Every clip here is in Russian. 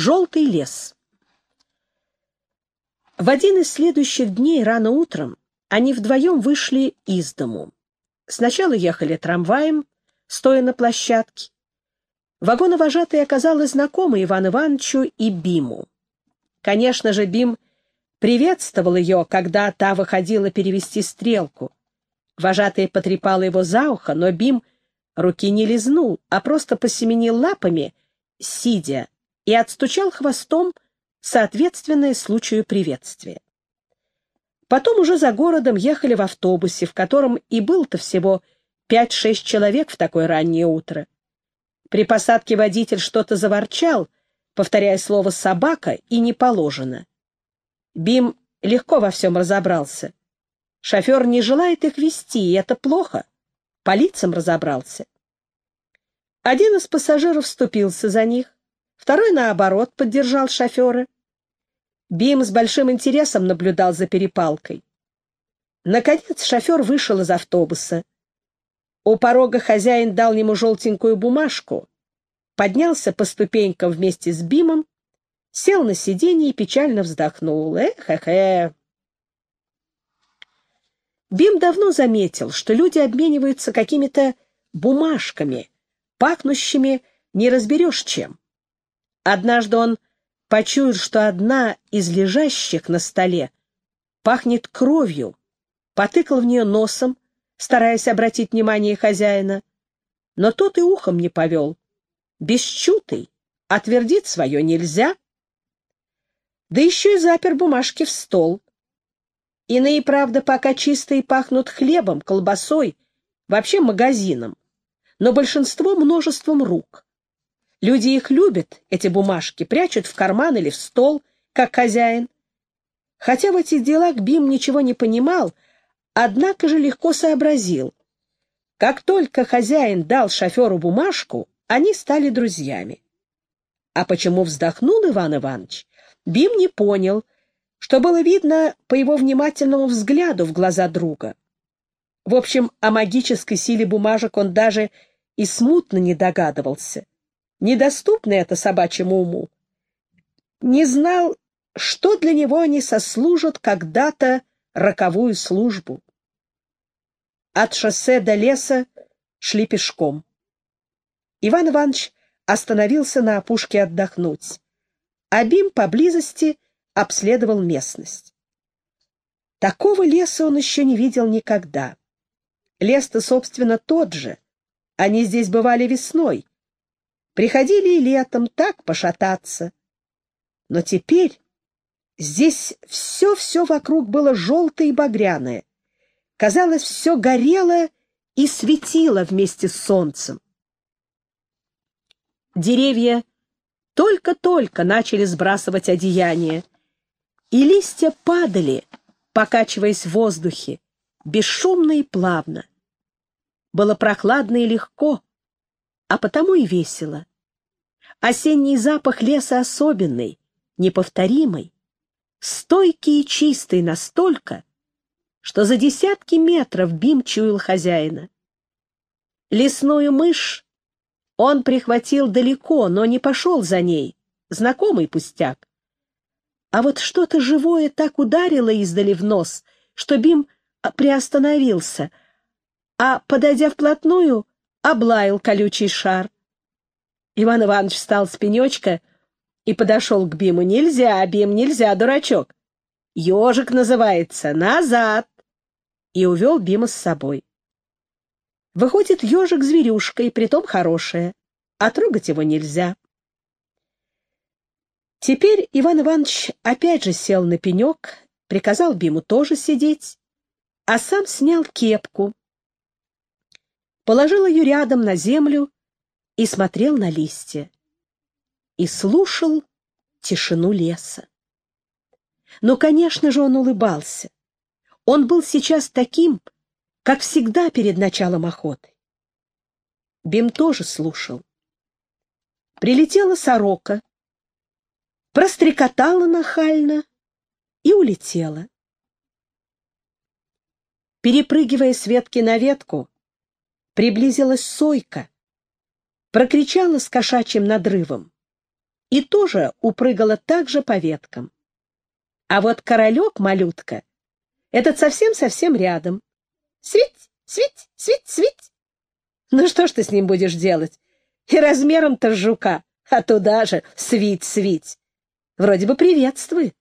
Желтый лес. В один из следующих дней рано утром они вдвоем вышли из дому. Сначала ехали трамваем, стоя на площадке. Вагоновожатый оказалась знакома Иван Ивановичу и Биму. Конечно же, Бим приветствовал ее, когда та выходила перевести стрелку. Вожатый потрепала его за ухо, но Бим руки не лизнул, а просто посеменил лапами, сидя, и отстучал хвостом, соответственное случаю приветствия. Потом уже за городом ехали в автобусе, в котором и был-то всего пять-шесть человек в такое раннее утро. При посадке водитель что-то заворчал, повторяя слово «собака» и «не положено». Бим легко во всем разобрался. Шофер не желает их вести, и это плохо. По лицам разобрался. Один из пассажиров вступился за них, второй, наоборот, поддержал шофера. Бим с большим интересом наблюдал за перепалкой. Наконец шофер вышел из автобуса. У порога хозяин дал ему желтенькую бумажку, поднялся по ступенькам вместе с Бимом, сел на сиденье и печально вздохнул. Эх-эх-эх. Бим давно заметил, что люди обмениваются какими-то бумажками, пахнущими не разберешь чем. Однажды он почуял, что одна из лежащих на столе пахнет кровью, потыкал в нее носом, стараясь обратить внимание хозяина, но тот и ухом не повел. Бесчутый, отвердить свое нельзя. Да еще и запер бумажки в стол. Иные, правда, пока чистые пахнут хлебом, колбасой, вообще магазином, но большинство множеством рук. Люди их любят, эти бумажки, прячут в карман или в стол, как хозяин. Хотя в этих делах Бим ничего не понимал, однако же легко сообразил. Как только хозяин дал шоферу бумажку, они стали друзьями. А почему вздохнул Иван Иванович, Бим не понял, что было видно по его внимательному взгляду в глаза друга. В общем, о магической силе бумажек он даже и смутно не догадывался недоступны это собачьему уму, не знал, что для него они сослужат когда-то роковую службу. От шоссе до леса шли пешком. Иван Иванович остановился на опушке отдохнуть. Абим поблизости обследовал местность. Такого леса он еще не видел никогда. Лес-то, собственно, тот же. Они здесь бывали весной. Приходили и летом так пошататься. Но теперь здесь все-все вокруг было желтое и багряное. Казалось, все горело и светило вместе с солнцем. Деревья только-только начали сбрасывать одеяние, и листья падали, покачиваясь в воздухе, бесшумно и плавно. Было прохладно и легко, а потому и весело. Осенний запах леса особенный, неповторимый, стойкий и чистый настолько, что за десятки метров Бим чуял хозяина. Лесную мышь он прихватил далеко, но не пошел за ней, знакомый пустяк. А вот что-то живое так ударило издали в нос, что Бим приостановился, а, подойдя вплотную, облаял колючий шар. Иван Иванович встал с пенечка и подошел к Биму. «Нельзя, Бим, нельзя, дурачок! Ежик называется! Назад!» И увел Бима с собой. Выходит, ежик зверюшка, и притом хорошая, а трогать его нельзя. Теперь Иван Иванович опять же сел на пенек, приказал Биму тоже сидеть, а сам снял кепку, положил ее рядом на землю и смотрел на листья, и слушал тишину леса. Но, конечно же, он улыбался. Он был сейчас таким, как всегда перед началом охоты. Бим тоже слушал. Прилетела сорока, прострекотала нахально и улетела. Перепрыгивая с ветки на ветку, приблизилась сойка, прокричала с кошачьим надрывом. и тоже упрыгала так же по веткам. А вот королек-малютка, этот совсем-совсем рядом. Свить, свить, свить, свить. Ну что ж ты с ним будешь делать? И размером-то жука, а туда же свить, свить. Вроде бы приветствует.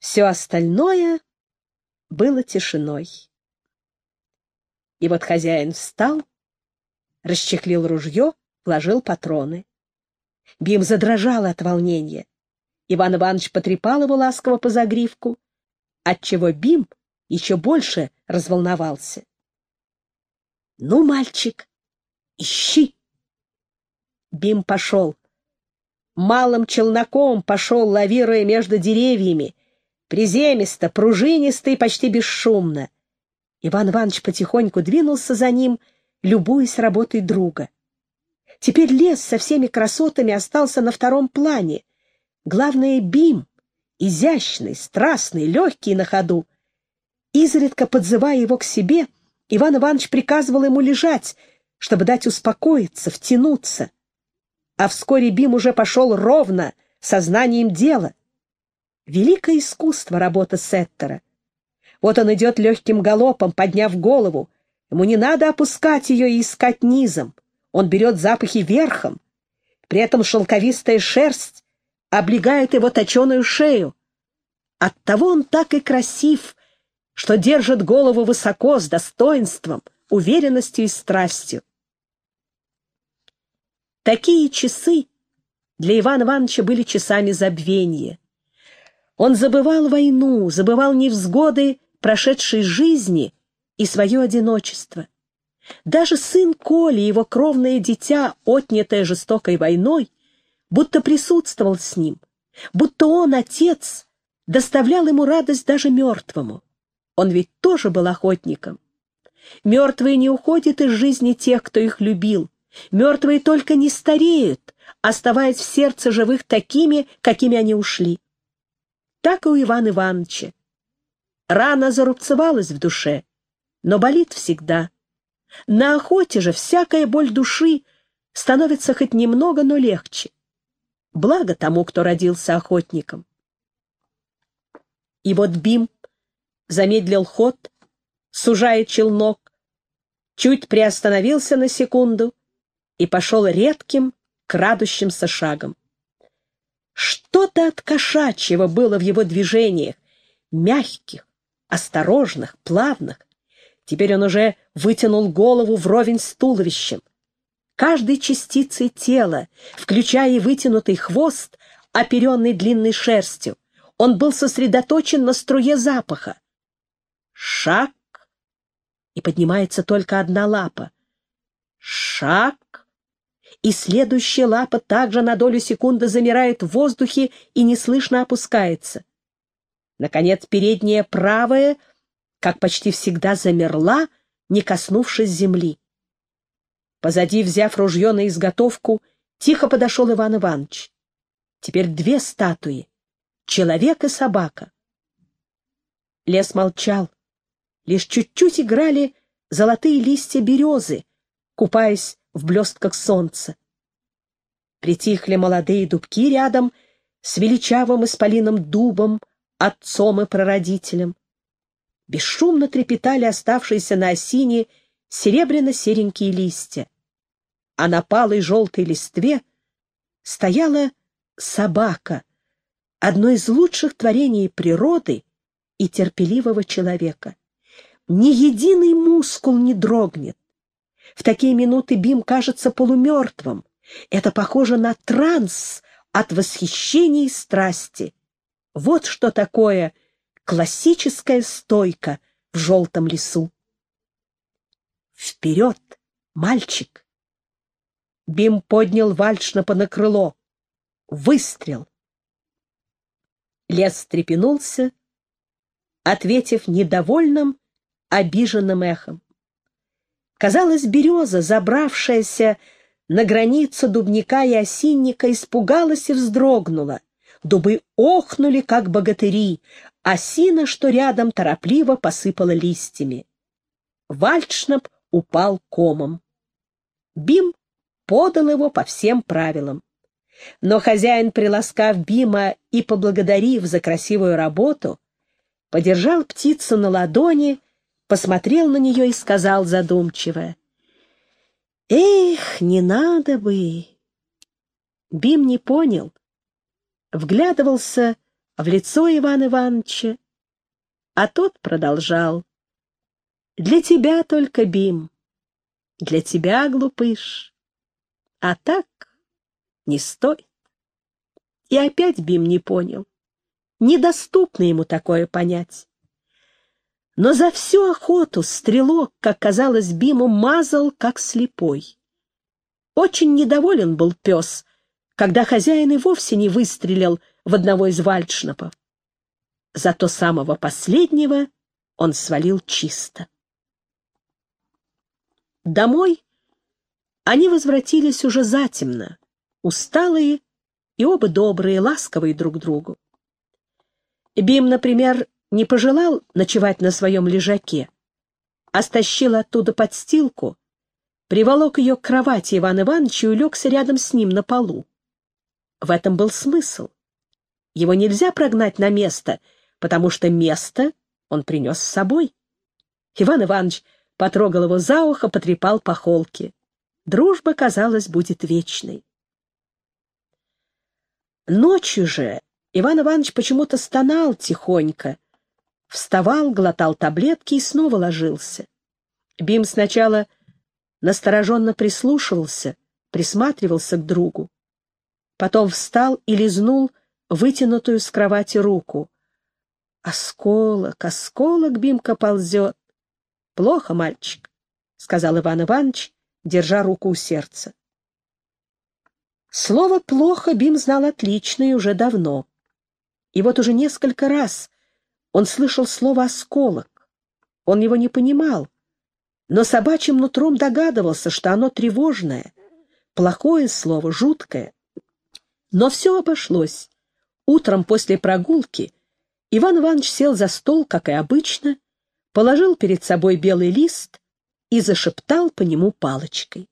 Все остальное было тишиной. И вот хозяин встал, расчехлил ружье, вложил патроны. Бим задрожал от волнения. Иван Иванович потрепал его ласково по загривку, отчего Бим еще больше разволновался. — Ну, мальчик, ищи! Бим пошел. Малым челноком пошел, лавируя между деревьями, приземисто, пружинисто и почти бесшумно. Иван Иванович потихоньку двинулся за ним, любуясь работой друга. Теперь лес со всеми красотами остался на втором плане. Главное — бим, изящный, страстный, легкий на ходу. Изредка подзывая его к себе, Иван Иванович приказывал ему лежать, чтобы дать успокоиться, втянуться. А вскоре Бим уже пошел ровно, сознанием дела. Великое искусство работа Сеттера. Вот он идет легким галопом, подняв голову. Ему не надо опускать ее и искать низом. Он берет запахи верхом. При этом шелковистая шерсть облегает его точеную шею. Оттого он так и красив, что держит голову высоко, с достоинством, уверенностью и страстью. Такие часы для Ивана Ивановича были часами забвения. Он забывал войну, забывал невзгоды прошедшей жизни и свое одиночество. Даже сын Коли, его кровное дитя, отнятое жестокой войной, будто присутствовал с ним, будто он, отец, доставлял ему радость даже мертвому. Он ведь тоже был охотником. Мертвые не уходят из жизни тех, кто их любил. Мертвые только не стареют, оставаясь в сердце живых такими, какими они ушли так и у Ивана Ивановича. Рана зарубцевалась в душе, но болит всегда. На охоте же всякая боль души становится хоть немного, но легче. Благо тому, кто родился охотником. И вот Бим замедлил ход, сужая челнок, чуть приостановился на секунду и пошел редким, крадущимся шагом. Что-то от кошачьего было в его движениях, мягких, осторожных, плавных. Теперь он уже вытянул голову вровень с туловищем. Каждой частицей тела, включая и вытянутый хвост, оперенный длинной шерстью, он был сосредоточен на струе запаха. Шаг, и поднимается только одна лапа. Шаг, и следующая лапа также на долю секунды замирает в воздухе и неслышно опускается. Наконец, передняя правая, как почти всегда, замерла, не коснувшись земли. Позади, взяв ружье на изготовку, тихо подошел Иван Иванович. Теперь две статуи — человек и собака. Лес молчал. Лишь чуть-чуть играли золотые листья березы, купаясь в блестках солнца. Притихли молодые дубки рядом с величавым исполиным дубом, отцом и прародителем. Бесшумно трепетали оставшиеся на осине серебряно-серенькие листья. А на палой желтой листве стояла собака, одно из лучших творений природы и терпеливого человека. Ни единый мускул не дрогнет, в такие минуты Бим кажется полумертвым. Это похоже на транс от восхищения и страсти. Вот что такое классическая стойка в желтом лесу. Вперед, мальчик! Бим поднял вальшнапа на крыло. Выстрел! Лес стрепенулся, ответив недовольным, обиженным эхом. Казалось, береза, забравшаяся на границу дубника и осинника, испугалась и вздрогнула. Дубы охнули, как богатыри, осина, что рядом, торопливо посыпала листьями. Вальдшнап упал комом. Бим подал его по всем правилам. Но хозяин, приласкав Бима и поблагодарив за красивую работу, подержал птицу на ладони, посмотрел на нее и сказал задумчиво, «Эх, не надо бы!» Бим не понял, вглядывался в лицо Ивана Ивановича, а тот продолжал. «Для тебя только, Бим, для тебя, глупыш, а так не стоит». И опять Бим не понял. Недоступно ему такое понять. Но за всю охоту стрелок, как казалось Биму, мазал, как слепой. Очень недоволен был пес, когда хозяин и вовсе не выстрелил в одного из вальдшнапов. Зато самого последнего он свалил чисто. Домой они возвратились уже затемно, усталые и оба добрые, ласковые друг другу. Бим, например, не пожелал ночевать на своем лежаке, а стащил оттуда подстилку, приволок ее к кровати Ивана Ивановича и улегся рядом с ним на полу. В этом был смысл. Его нельзя прогнать на место, потому что место он принес с собой. Иван Иванович потрогал его за ухо, потрепал по холке. Дружба, казалось, будет вечной. Ночью же Иван Иванович почему-то стонал тихонько, вставал, глотал таблетки и снова ложился. Бим сначала настороженно прислушивался, присматривался к другу. Потом встал и лизнул вытянутую с кровати руку. «Осколок, осколок, Бимка ползет!» «Плохо, мальчик», — сказал Иван Иванович, держа руку у сердца. Слово «плохо» Бим знал отлично и уже давно. И вот уже несколько раз он слышал слово «осколок». Он его не понимал, но собачьим нутром догадывался, что оно тревожное, плохое слово, жуткое. Но все обошлось. Утром после прогулки Иван Иванович сел за стол, как и обычно, положил перед собой белый лист и зашептал по нему палочкой.